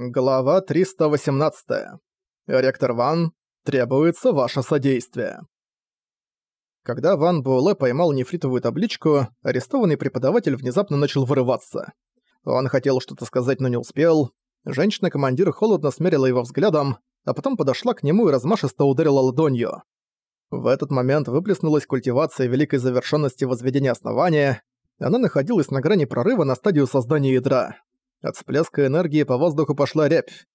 Глава 318. Ректор Ван, требуется ваше содействие. Когда Ван Буэлэ поймал нефритовую табличку, арестованный преподаватель внезапно начал вырываться. Он хотел что-то сказать, но не успел. Женщина-командир холодно смерила его взглядом, а потом подошла к нему и размашисто ударила ладонью. В этот момент выплеснулась культивация великой завершенности возведения основания. Она находилась на грани прорыва на стадию создания ядра. От всплеска энергии по воздуху пошла рябь.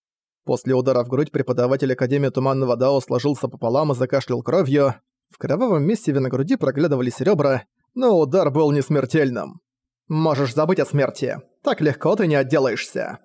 После удара в грудь преподаватель Академии Туманного Дао сложился пополам и закашлял кровью. В кровавом месиве на груди проглядывались ребра, но удар был не смертельным. «Можешь забыть о смерти. Так легко ты не отделаешься».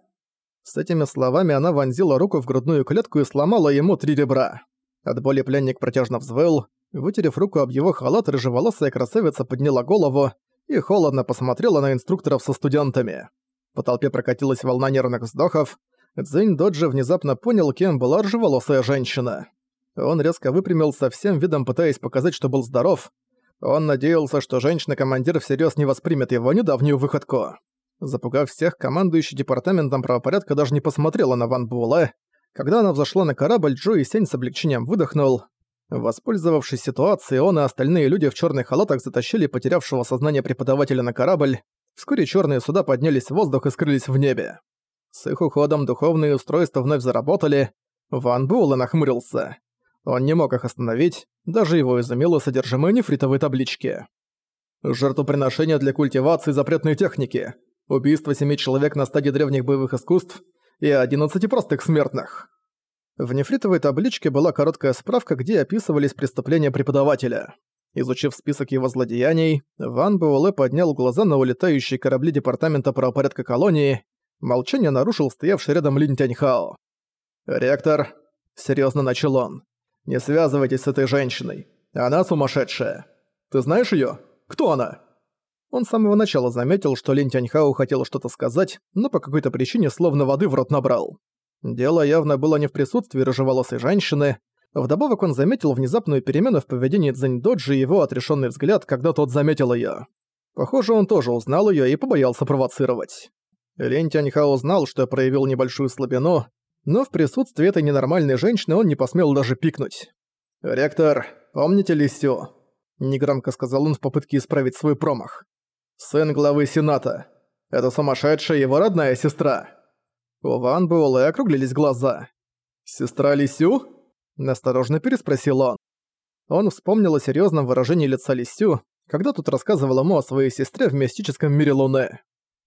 С этими словами она вонзила руку в грудную клетку и сломала ему три ребра. От боли пленник протяжно взвыл. Вытерев руку об его халат, рыжеволосая красавица подняла голову и холодно посмотрела на инструкторов со студентами. По толпе прокатилась волна нервных вздохов. Цзэнь Доджи внезапно понял, кем была ржеволосая женщина. Он резко выпрямился, всем видом пытаясь показать, что был здоров. Он надеялся, что женщина-командир всерьез не воспримет его недавнюю выходку. Запугав всех, командующий департаментом правопорядка даже не посмотрела на Ван Буэлэ. Когда она взошла на корабль, Джо и Сень с облегчением выдохнул. Воспользовавшись ситуацией, он и остальные люди в черных халатах затащили потерявшего сознание преподавателя на корабль. Вскоре черные суда поднялись в воздух и скрылись в небе. С их уходом духовные устройства вновь заработали. Ван Буэлэ нахмурился. Он не мог их остановить, даже его изумило содержимое нефритовой таблички. Жертвоприношение для культивации запретной техники. Убийство семи человек на стадии древних боевых искусств и одиннадцати простых смертных. В нефритовой табличке была короткая справка, где описывались преступления преподавателя. Изучив список его злодеяний, Ван Буэлэ поднял глаза на улетающие корабли Департамента правопорядка колонии. Молчание нарушил стоявший рядом Линь Тяньхао. «Ректор», — серьезно начал он, — «не связывайтесь с этой женщиной. Она сумасшедшая. Ты знаешь ее? Кто она?» Он с самого начала заметил, что Линь Тяньхао хотел что-то сказать, но по какой-то причине словно воды в рот набрал. Дело явно было не в присутствии рыжеволосой женщины, Вдобавок он заметил внезапную перемену в поведении Цзэньдоджи и его отрешенный взгляд, когда тот заметил ее. Похоже, он тоже узнал ее и побоялся провоцировать. Лень Тяньхао знал, что проявил небольшую слабину, но в присутствии этой ненормальной женщины он не посмел даже пикнуть. «Ректор, помните Лисю?» – негромко сказал он в попытке исправить свой промах. «Сын главы Сената. Это сумасшедшая его родная сестра». У Ван Буэлэ округлились глаза. «Сестра Лисю?» Насторожно переспросил он. Он вспомнил о серьёзном выражении лица Лисю, когда тут рассказывал ему о своей сестре в мистическом мире Луны.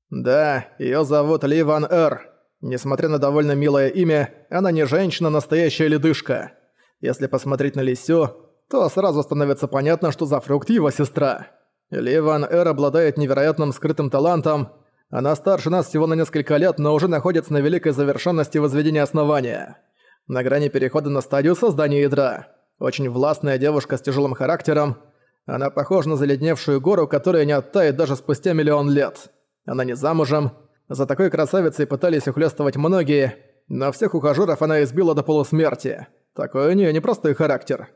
«Да, её зовут Ли Ван Эр. Несмотря на довольно милое имя, она не женщина, настоящая ледышка. Если посмотреть на Лисю, то сразу становится понятно, что за фрукт его сестра. Ли Ван Эр обладает невероятным скрытым талантом. Она старше нас всего на несколько лет, но уже находится на великой завершенности возведения основания на грани перехода на стадию создания ядра. Очень властная девушка с тяжелым характером. Она похожа на заледневшую гору, которая не оттает даже спустя миллион лет. Она не замужем. За такой красавицей пытались ухлёстывать многие, но всех ухажёров она избила до полусмерти. Такой у неё непростой характер.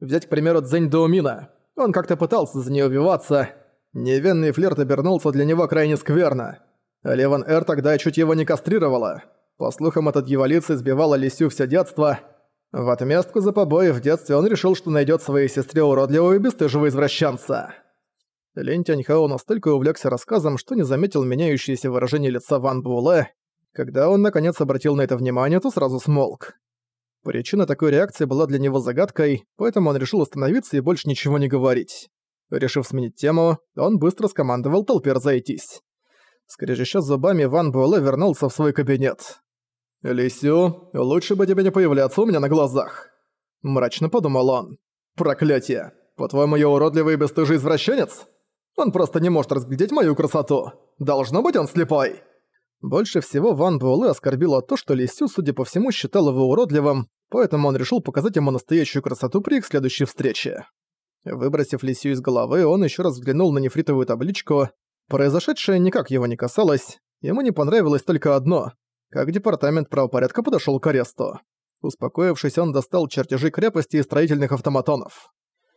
Взять, к примеру, Цзэнь Доумина. Он как-то пытался за неё убиваться. Невинный флирт обернулся для него крайне скверно. Леван Эр тогда чуть его не кастрировала. По слухам, этот дьяволица избивала Лисю все детство. В отместку за побои в детстве он решил, что найдет своей сестре уродливого и бесстыжего извращенца. Лин Тяньхао настолько увлекся рассказом, что не заметил меняющееся выражение лица Ван Буэлэ. Когда он наконец обратил на это внимание, то сразу смолк. Причина такой реакции была для него загадкой, поэтому он решил остановиться и больше ничего не говорить. Решив сменить тему, он быстро скомандовал толпе разойтись. Скрежеща зубами, Ван Буэлэ вернулся в свой кабинет. «Лисю, лучше бы тебе не появляться у меня на глазах», – мрачно подумал он. «Проклятие! По-твоему, я уродливый и бесстыжий извращенец? Он просто не может разглядеть мою красоту. Должно быть, он слепой!» Больше всего Ван Буэлэ оскорбило то, что Лисю, судя по всему, считал его уродливым, поэтому он решил показать ему настоящую красоту при их следующей встрече. Выбросив Лисю из головы, он еще раз взглянул на нефритовую табличку, Произошедшее никак его не касалось, ему не понравилось только одно, как департамент правопорядка подошёл к аресту. Успокоившись, он достал чертежи крепости и строительных автоматонов.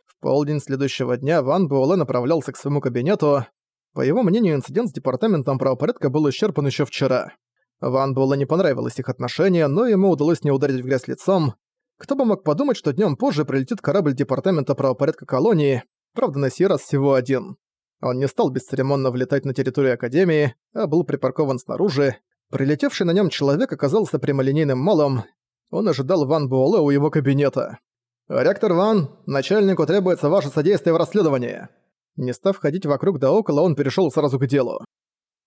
В полдень следующего дня Ван Буэлэ направлялся к своему кабинету. По его мнению, инцидент с департаментом правопорядка был исчерпан ещё вчера. Ван Буэлла не понравилось их отношение, но ему удалось не ударить в грязь лицом. Кто бы мог подумать, что днем позже прилетит корабль Департамента правопорядка колонии, правда на сей раз всего один. Он не стал бесцеремонно влетать на территорию Академии, а был припаркован снаружи. Прилетевший на нем человек оказался прямолинейным малым. Он ожидал Ван Буэлэ у его кабинета. «Ректор Ван, начальнику требуется ваше содействие в расследовании». Не став ходить вокруг да около, он перешел сразу к делу.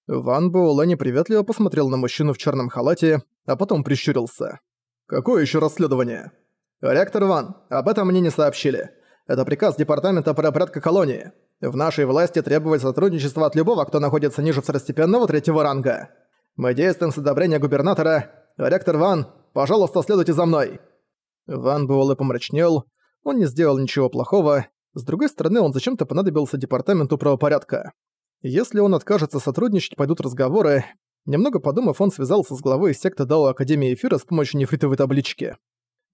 Ван Буэлэ неприветливо посмотрел на мужчину в черном халате, а потом прищурился. «Какое еще расследование?» «Ректор Ван, об этом мне не сообщили. Это приказ Департамента правопорядка колонии. В нашей власти требовать сотрудничества от любого, кто находится ниже второстепенного третьего ранга. Мы действуем с одобрения губернатора. Ректор Ван, пожалуйста, следуйте за мной». Ван Буэлэ помрачнел. Он не сделал ничего плохого. С другой стороны, он зачем-то понадобился Департаменту правопорядка. Если он откажется сотрудничать, пойдут разговоры. Немного подумав, он связался с главой секты Дао Академии Эфира с помощью нефритовой таблички.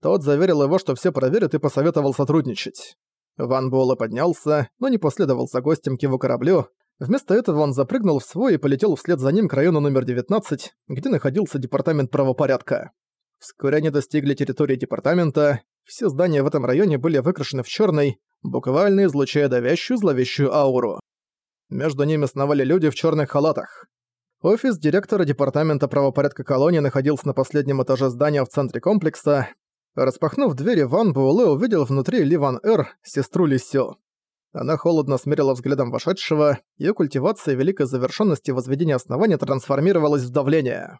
Тот заверил его, что все проверят и посоветовал сотрудничать. Ван Буэлэ поднялся, но не последовал за гостем к его кораблю. Вместо этого он запрыгнул в свой и полетел вслед за ним к району номер 19, где находился департамент правопорядка. Вскоре они достигли территории департамента. Все здания в этом районе были выкрашены в черный, буквально излучая давящую зловещую ауру. Между ними сновали люди в черных халатах. Офис директора департамента правопорядка колонии находился на последнем этаже здания в центре комплекса. Распахнув двери, Ван Буэлэ увидел внутри Ливан Эр, сестру Лисё. Она холодно смерила взглядом вошедшего, ее культивация великой завершенности возведения основания трансформировалась в давление.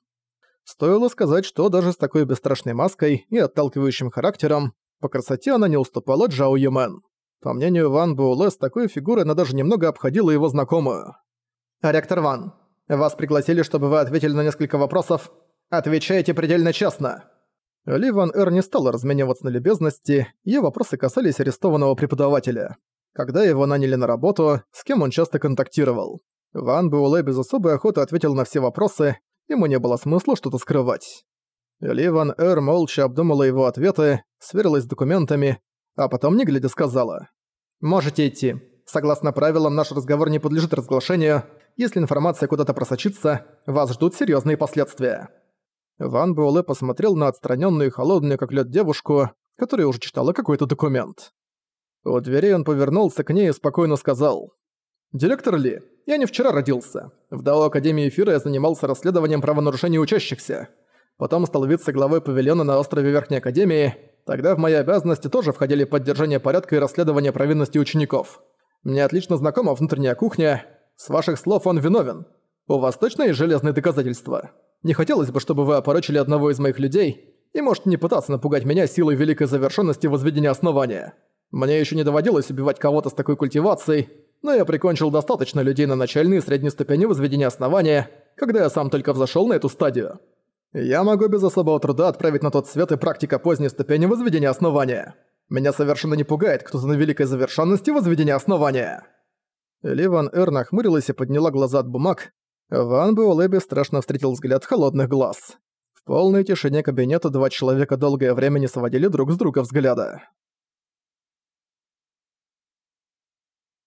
Стоило сказать, что даже с такой бесстрашной маской и отталкивающим характером, по красоте она не уступала Джао Юмен. По мнению Ван Буэлэ, с такой фигурой она даже немного обходила его знакомую. «Ректор Ван, вас пригласили, чтобы вы ответили на несколько вопросов. Отвечайте предельно честно». Ли Ван Эр не стала размениваться на любезности, ее вопросы касались арестованного преподавателя. Когда его наняли на работу, с кем он часто контактировал. Ван Буэлэ без особой охоты ответил на все вопросы, ему не было смысла что-то скрывать. Ли Ван Эр молча обдумала его ответы, сверилась с документами, а потом, не глядя, сказала. «Можете идти. Согласно правилам, наш разговор не подлежит разглашению. Если информация куда-то просочится, вас ждут серьезные последствия». Ван Буэлэ посмотрел на отстраненную и холодную, как лед девушку, которая уже читала какой-то документ. У дверей он повернулся к ней и спокойно сказал. «Директор Ли, я не вчера родился. В Дао Академии Эфира я занимался расследованием правонарушений учащихся. Потом стал вице-главой павильона на острове Верхней Академии. Тогда в мои обязанности тоже входили поддержание порядка и расследование провинности учеников. Мне отлично знакома внутренняя кухня. С ваших слов он виновен. У вас точно есть железные доказательства?» Не хотелось бы, чтобы вы опорочили одного из моих людей, и можете не пытаться напугать меня силой великой завершенности возведения основания. Мне еще не доводилось убивать кого-то с такой культивацией, но я прикончил достаточно людей на начальной и средней ступени возведения основания, когда я сам только взошел на эту стадию. Я могу без особого труда отправить на тот свет и практика поздней ступени возведения основания. Меня совершенно не пугает кто-то на великой завершенности возведения основания. Ливан Эр нахмурилась и подняла глаза от бумаг, Ван Буэлэ страшно встретил взгляд холодных глаз. В полной тишине кабинета два человека долгое время не сводили друг с друга взгляда.